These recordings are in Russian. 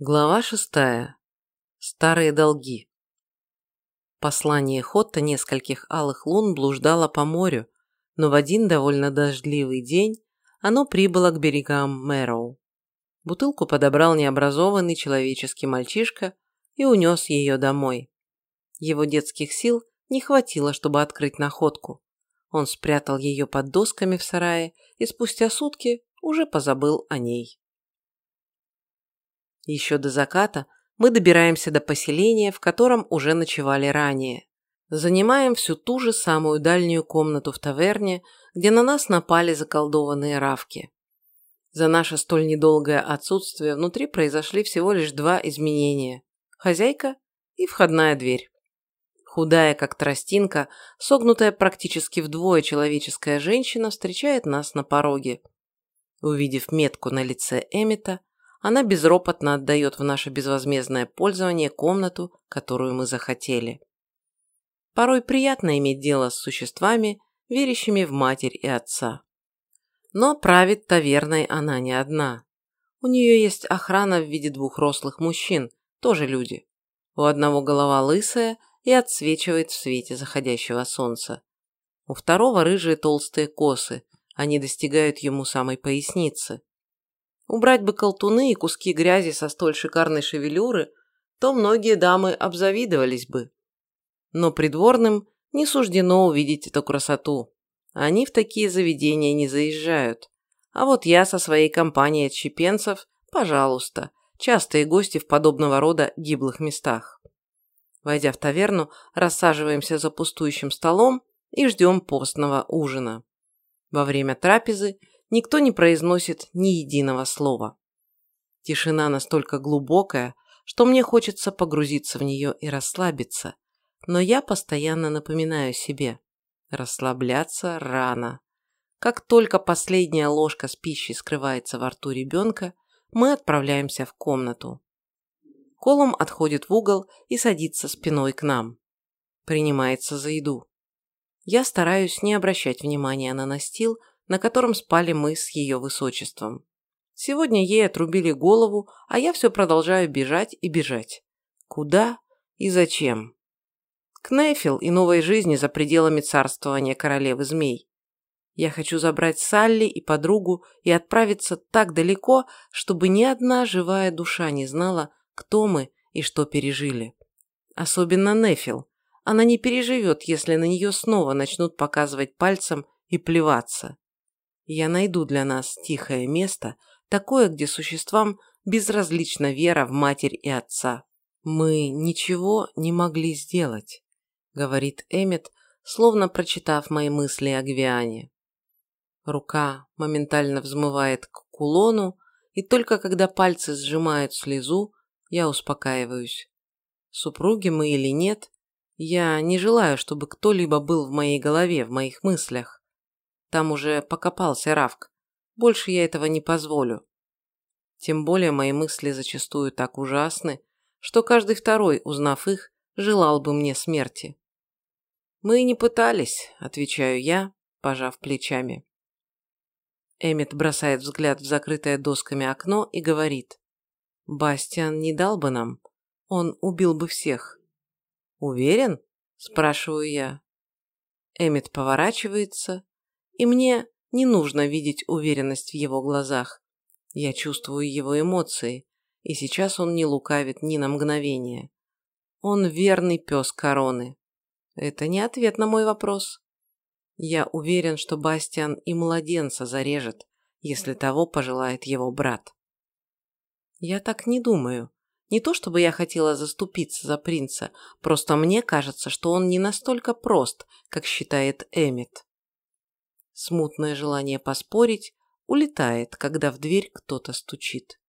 Глава шестая. Старые долги. Послание Хотта нескольких алых лун блуждало по морю, но в один довольно дождливый день оно прибыло к берегам Мэроу. Бутылку подобрал необразованный человеческий мальчишка и унес ее домой. Его детских сил не хватило, чтобы открыть находку. Он спрятал ее под досками в сарае и спустя сутки уже позабыл о ней. Еще до заката мы добираемся до поселения, в котором уже ночевали ранее. Занимаем всю ту же самую дальнюю комнату в таверне, где на нас напали заколдованные равки. За наше столь недолгое отсутствие внутри произошли всего лишь два изменения – хозяйка и входная дверь. Худая, как тростинка, согнутая практически вдвое человеческая женщина встречает нас на пороге. Увидев метку на лице Эмита, она безропотно отдает в наше безвозмездное пользование комнату, которую мы захотели. Порой приятно иметь дело с существами, верящими в матерь и отца. Но правит таверной она не одна. У нее есть охрана в виде двух рослых мужчин, тоже люди. У одного голова лысая и отсвечивает в свете заходящего солнца. У второго рыжие толстые косы, они достигают ему самой поясницы. Убрать бы колтуны и куски грязи со столь шикарной шевелюры, то многие дамы обзавидовались бы. Но придворным не суждено увидеть эту красоту. Они в такие заведения не заезжают. А вот я со своей компанией отщепенцев, пожалуйста, частые гости в подобного рода гиблых местах. Войдя в таверну, рассаживаемся за пустующим столом и ждем постного ужина. Во время трапезы никто не произносит ни единого слова. Тишина настолько глубокая, что мне хочется погрузиться в нее и расслабиться, но я постоянно напоминаю себе – расслабляться рано. Как только последняя ложка с пищей скрывается во рту ребенка, мы отправляемся в комнату. Колом отходит в угол и садится спиной к нам. Принимается за еду. Я стараюсь не обращать внимания на настил, на котором спали мы с ее высочеством. Сегодня ей отрубили голову, а я все продолжаю бежать и бежать. Куда и зачем? К Нефил и новой жизни за пределами царствования королевы змей. Я хочу забрать Салли и подругу и отправиться так далеко, чтобы ни одна живая душа не знала, кто мы и что пережили. Особенно Нефил. Она не переживет, если на нее снова начнут показывать пальцем и плеваться. Я найду для нас тихое место, такое, где существам безразлична вера в матерь и отца. Мы ничего не могли сделать, говорит Эммет, словно прочитав мои мысли о Гвиане. Рука моментально взмывает к кулону, и только когда пальцы сжимают слезу, я успокаиваюсь. Супруги мы или нет, я не желаю, чтобы кто-либо был в моей голове, в моих мыслях. Там уже покопался Равк. Больше я этого не позволю. Тем более мои мысли зачастую так ужасны, что каждый второй, узнав их, желал бы мне смерти. «Мы не пытались», – отвечаю я, пожав плечами. Эммет бросает взгляд в закрытое досками окно и говорит. «Бастиан не дал бы нам. Он убил бы всех». «Уверен?» – спрашиваю я. Эммет поворачивается и мне не нужно видеть уверенность в его глазах. Я чувствую его эмоции, и сейчас он не лукавит ни на мгновение. Он верный пес короны. Это не ответ на мой вопрос. Я уверен, что Бастиан и младенца зарежет, если того пожелает его брат. Я так не думаю. Не то чтобы я хотела заступиться за принца, просто мне кажется, что он не настолько прост, как считает Эммет. Смутное желание поспорить улетает, когда в дверь кто-то стучит.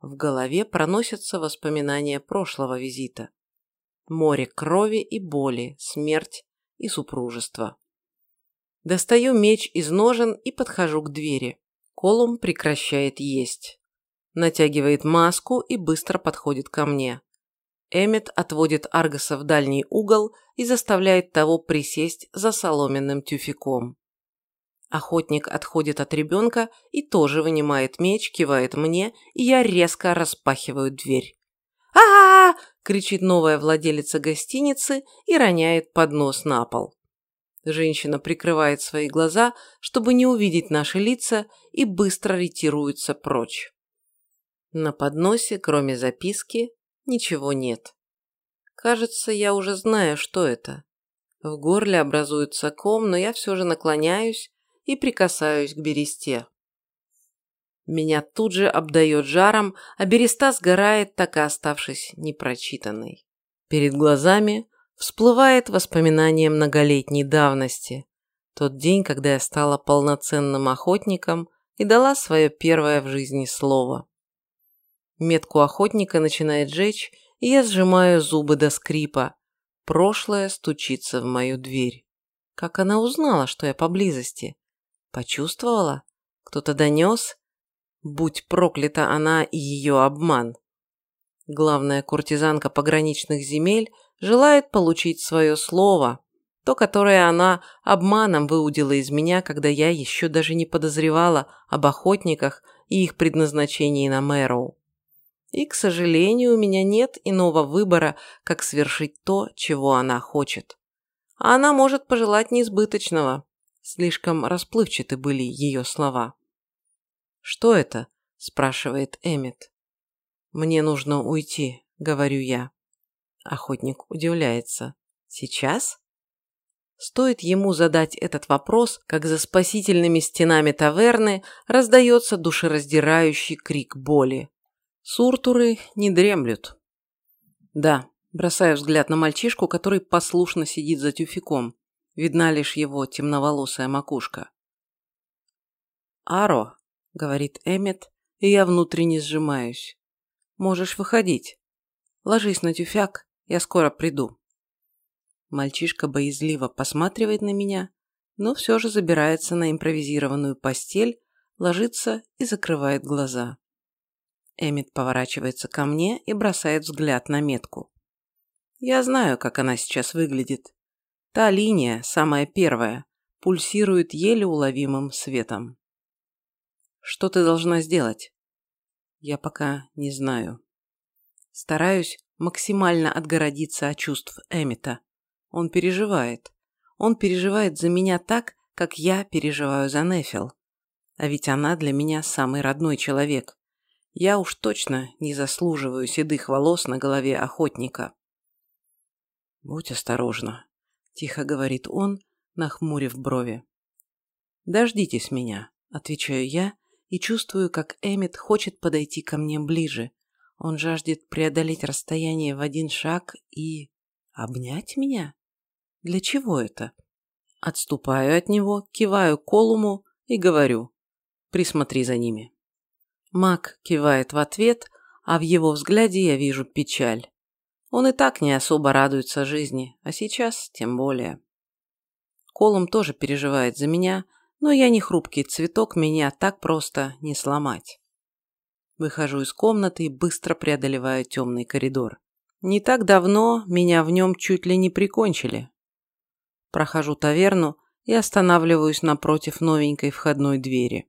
В голове проносятся воспоминания прошлого визита. Море крови и боли, смерть и супружество. Достаю меч из ножен и подхожу к двери. Колум прекращает есть. Натягивает маску и быстро подходит ко мне. Эммет отводит Аргаса в дальний угол и заставляет того присесть за соломенным тюфяком. Охотник отходит от ребенка и тоже вынимает меч, кивает мне, и я резко распахиваю дверь. а а, кричит новая владелица гостиницы и роняет поднос на пол. Женщина прикрывает свои глаза, чтобы не увидеть наши лица, и быстро ретируется прочь. На подносе, кроме записки, ничего нет. Кажется, я уже знаю, что это. В горле образуется ком, но я все же наклоняюсь и прикасаюсь к бересте. Меня тут же обдает жаром, а береста сгорает, так и оставшись непрочитанной. Перед глазами всплывает воспоминание многолетней давности. Тот день, когда я стала полноценным охотником и дала свое первое в жизни слово. Метку охотника начинает жечь, и я сжимаю зубы до скрипа. Прошлое стучится в мою дверь. Как она узнала, что я поблизости? Почувствовала? Кто-то донес? Будь проклята она и ее обман. Главная куртизанка пограничных земель желает получить свое слово, то, которое она обманом выудила из меня, когда я еще даже не подозревала об охотниках и их предназначении на Мэроу. И, к сожалению, у меня нет иного выбора, как свершить то, чего она хочет. А она может пожелать неизбыточного. Слишком расплывчаты были ее слова. «Что это?» – спрашивает Эммет. «Мне нужно уйти», – говорю я. Охотник удивляется. «Сейчас?» Стоит ему задать этот вопрос, как за спасительными стенами таверны раздается душераздирающий крик боли. Суртуры не дремлют. Да, бросаю взгляд на мальчишку, который послушно сидит за тюфяком. Видна лишь его темноволосая макушка. «Аро», — говорит Эммет, и я внутренне сжимаюсь. «Можешь выходить. Ложись на тюфяк, я скоро приду». Мальчишка боязливо посматривает на меня, но все же забирается на импровизированную постель, ложится и закрывает глаза. Эммет поворачивается ко мне и бросает взгляд на метку. Я знаю, как она сейчас выглядит. Та линия, самая первая, пульсирует еле уловимым светом. Что ты должна сделать? Я пока не знаю. Стараюсь максимально отгородиться от чувств Эмита. Он переживает. Он переживает за меня так, как я переживаю за Нефил. А ведь она для меня самый родной человек. Я уж точно не заслуживаю седых волос на голове охотника. Будь осторожна, тихо говорит он, нахмурив брови. «Дождитесь меня», – отвечаю я и чувствую, как Эммет хочет подойти ко мне ближе. Он жаждет преодолеть расстояние в один шаг и... обнять меня? Для чего это? Отступаю от него, киваю Колуму и говорю «Присмотри за ними». Мак кивает в ответ, а в его взгляде я вижу печаль. Он и так не особо радуется жизни, а сейчас тем более. Колум тоже переживает за меня, но я не хрупкий цветок, меня так просто не сломать. Выхожу из комнаты и быстро преодолеваю темный коридор. Не так давно меня в нем чуть ли не прикончили. Прохожу таверну и останавливаюсь напротив новенькой входной двери.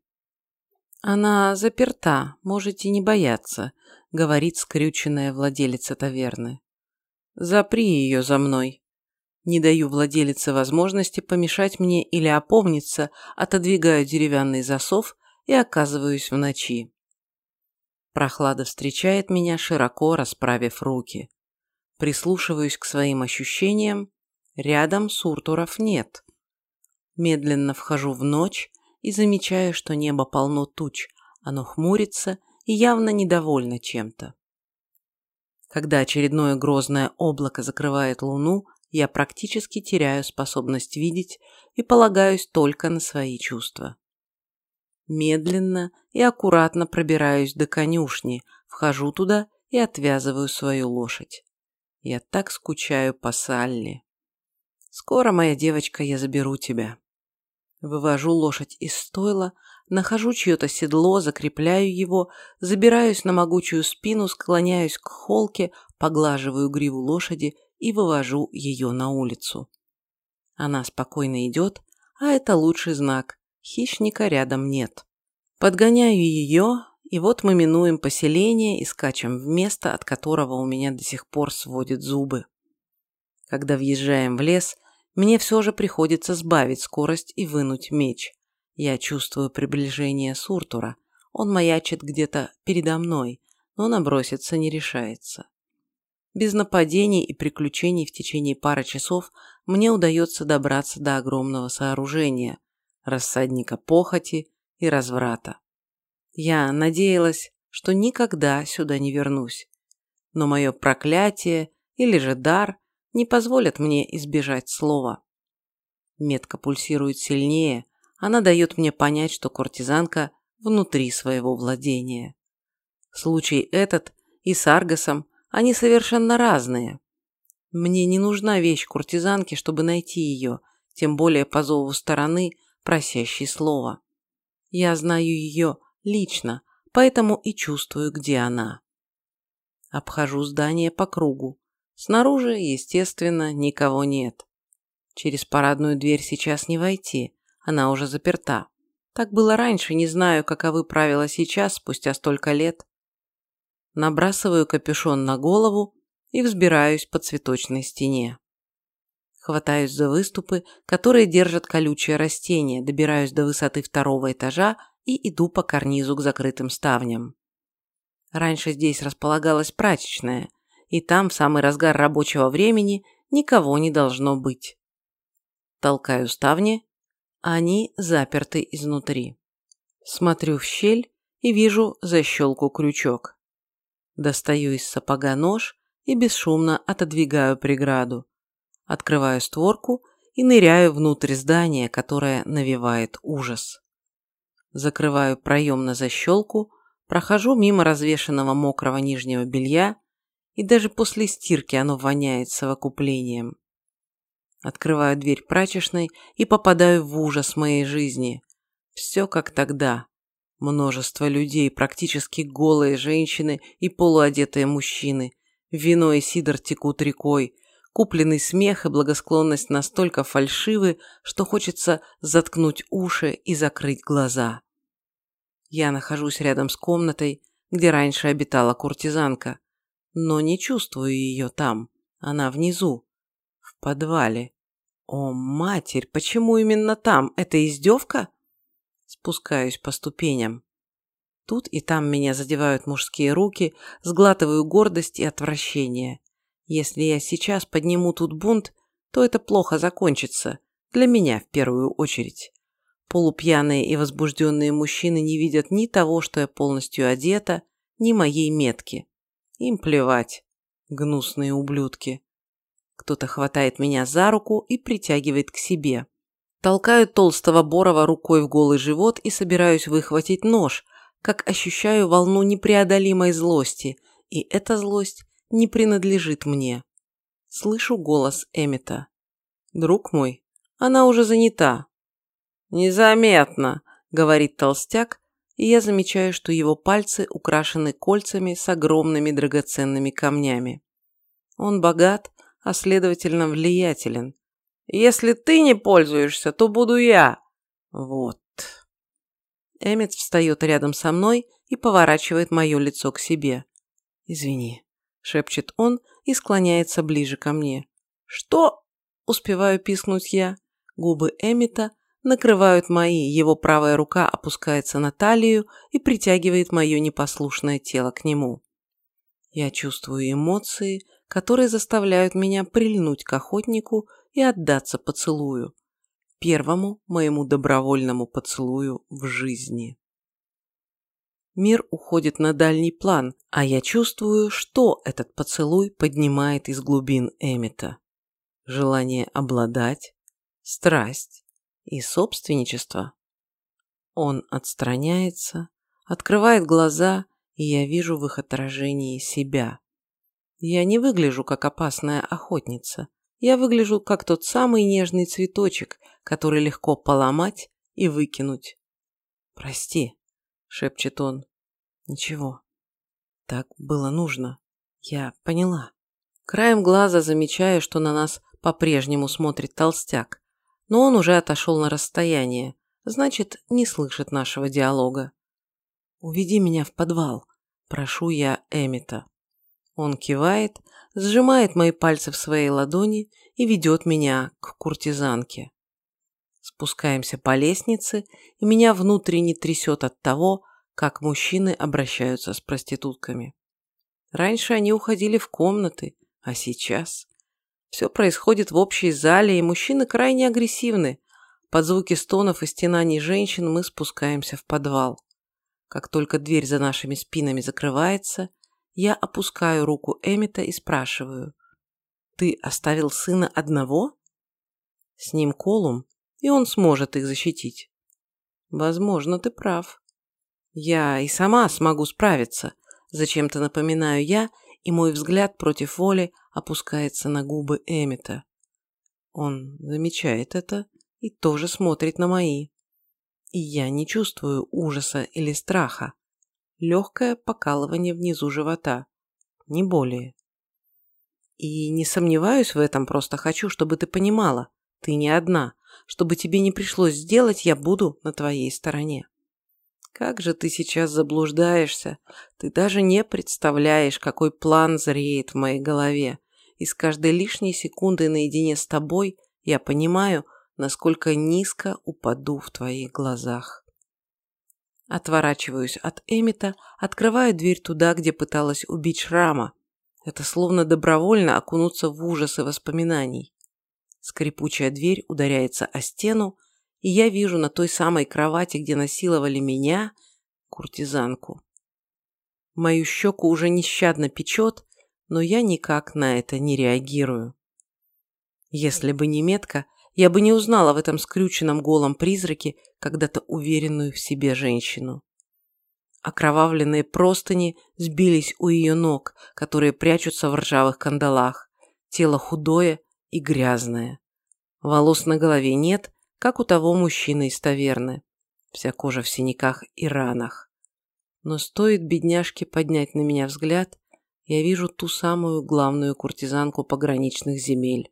«Она заперта, можете не бояться», — говорит скрюченная владелица таверны. Запри ее за мной. Не даю владелице возможности помешать мне или опомниться, отодвигаю деревянный засов и оказываюсь в ночи. Прохлада встречает меня, широко расправив руки. Прислушиваюсь к своим ощущениям. Рядом суртуров нет. Медленно вхожу в ночь и замечаю, что небо полно туч. Оно хмурится и явно недовольно чем-то. Когда очередное грозное облако закрывает луну, я практически теряю способность видеть и полагаюсь только на свои чувства. Медленно и аккуратно пробираюсь до конюшни, вхожу туда и отвязываю свою лошадь. Я так скучаю по Салли. Скоро, моя девочка, я заберу тебя. Вывожу лошадь из стойла, Нахожу чье-то седло, закрепляю его, забираюсь на могучую спину, склоняюсь к холке, поглаживаю гриву лошади и вывожу ее на улицу. Она спокойно идет, а это лучший знак. Хищника рядом нет. Подгоняю ее, и вот мы минуем поселение и скачем в место, от которого у меня до сих пор сводят зубы. Когда въезжаем в лес, мне все же приходится сбавить скорость и вынуть меч. Я чувствую приближение Суртура. Он маячит где-то передо мной, но наброситься не решается. Без нападений и приключений в течение пары часов мне удается добраться до огромного сооружения, рассадника похоти и разврата. Я надеялась, что никогда сюда не вернусь. Но мое проклятие или же дар не позволят мне избежать слова. Метка пульсирует сильнее, она дает мне понять, что куртизанка внутри своего владения. Случай этот и с Аргосом, они совершенно разные. Мне не нужна вещь куртизанки, чтобы найти ее, тем более по зову стороны, просящей слова. Я знаю ее лично, поэтому и чувствую, где она. Обхожу здание по кругу. Снаружи, естественно, никого нет. Через парадную дверь сейчас не войти, она уже заперта. Так было раньше, не знаю, каковы правила сейчас, спустя столько лет. Набрасываю капюшон на голову и взбираюсь по цветочной стене. Хватаюсь за выступы, которые держат колючие растения, добираюсь до высоты второго этажа и иду по карнизу к закрытым ставням. Раньше здесь располагалась прачечная, и там в самый разгар рабочего времени никого не должно быть. Толкаю ставни, они заперты изнутри. Смотрю в щель и вижу защелку-крючок. Достаю из сапога нож и бесшумно отодвигаю преграду. Открываю створку и ныряю внутрь здания, которое навевает ужас. Закрываю проем на защелку, прохожу мимо развешенного мокрого нижнего белья, и даже после стирки оно воняет совокуплением. Открываю дверь прачечной и попадаю в ужас моей жизни. Все как тогда. Множество людей, практически голые женщины и полуодетые мужчины. Вино и сидр текут рекой, Купленный смех и благосклонность настолько фальшивы, что хочется заткнуть уши и закрыть глаза. Я нахожусь рядом с комнатой, где раньше обитала куртизанка, но не чувствую ее там. Она внизу, в подвале. О, матерь, почему именно там? Это издевка? Спускаюсь по ступеням. Тут и там меня задевают мужские руки, сглатываю гордость и отвращение. Если я сейчас подниму тут бунт, то это плохо закончится. Для меня в первую очередь. Полупьяные и возбужденные мужчины не видят ни того, что я полностью одета, ни моей метки. Им плевать. Гнусные ублюдки. Кто-то хватает меня за руку и притягивает к себе. Толкаю толстого Борова рукой в голый живот и собираюсь выхватить нож, как ощущаю волну непреодолимой злости, и эта злость не принадлежит мне. Слышу голос Эмита. «Друг мой, она уже занята». «Незаметно», — говорит толстяк, и я замечаю, что его пальцы украшены кольцами с огромными драгоценными камнями. Он богат, а следовательно влиятелен. «Если ты не пользуешься, то буду я». Вот. Эмит встает рядом со мной и поворачивает мое лицо к себе. «Извини» шепчет он и склоняется ближе ко мне. «Что?» – успеваю пискнуть я. Губы Эмита накрывают мои, его правая рука опускается на талию и притягивает мое непослушное тело к нему. Я чувствую эмоции, которые заставляют меня прильнуть к охотнику и отдаться поцелую. Первому моему добровольному поцелую в жизни. Мир уходит на дальний план, а я чувствую, что этот поцелуй поднимает из глубин Эмита. Желание обладать, страсть и собственничество. Он отстраняется, открывает глаза, и я вижу в их отражении себя. Я не выгляжу как опасная охотница. Я выгляжу как тот самый нежный цветочек, который легко поломать и выкинуть. «Прости», шепчет он. Ничего. Так было нужно. Я поняла. Краем глаза замечаю, что на нас по-прежнему смотрит толстяк, но он уже отошел на расстояние, значит, не слышит нашего диалога. «Уведи меня в подвал», – прошу я Эмита. Он кивает, сжимает мои пальцы в своей ладони и ведет меня к куртизанке. Спускаемся по лестнице, и меня внутренне трясет от того, как мужчины обращаются с проститутками. Раньше они уходили в комнаты, а сейчас... Все происходит в общей зале, и мужчины крайне агрессивны. Под звуки стонов и стенаний женщин мы спускаемся в подвал. Как только дверь за нашими спинами закрывается, я опускаю руку Эмита и спрашиваю. «Ты оставил сына одного?» «С ним Колум, и он сможет их защитить». «Возможно, ты прав». «Я и сама смогу справиться», – зачем-то напоминаю я, и мой взгляд против воли опускается на губы Эмита. Он замечает это и тоже смотрит на мои. И я не чувствую ужаса или страха. Легкое покалывание внизу живота. Не более. И не сомневаюсь в этом, просто хочу, чтобы ты понимала. Ты не одна. Чтобы тебе не пришлось сделать, я буду на твоей стороне. Как же ты сейчас заблуждаешься. Ты даже не представляешь, какой план зреет в моей голове. И с каждой лишней секундой наедине с тобой я понимаю, насколько низко упаду в твоих глазах. Отворачиваюсь от Эмита, открываю дверь туда, где пыталась убить Шрама. Это словно добровольно окунуться в ужасы воспоминаний. Скрипучая дверь ударяется о стену, и я вижу на той самой кровати, где насиловали меня, куртизанку. Мою щеку уже нещадно печет, но я никак на это не реагирую. Если бы не метка, я бы не узнала в этом скрюченном голом призраке когда-то уверенную в себе женщину. Окровавленные простыни сбились у ее ног, которые прячутся в ржавых кандалах. Тело худое и грязное. Волос на голове нет, как у того мужчины из таверны. Вся кожа в синяках и ранах. Но стоит бедняжке поднять на меня взгляд, я вижу ту самую главную куртизанку пограничных земель.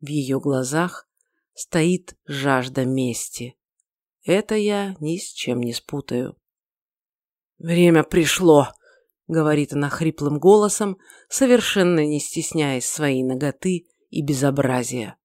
В ее глазах стоит жажда мести. Это я ни с чем не спутаю. «Время пришло», — говорит она хриплым голосом, совершенно не стесняясь своей ноготы и безобразия.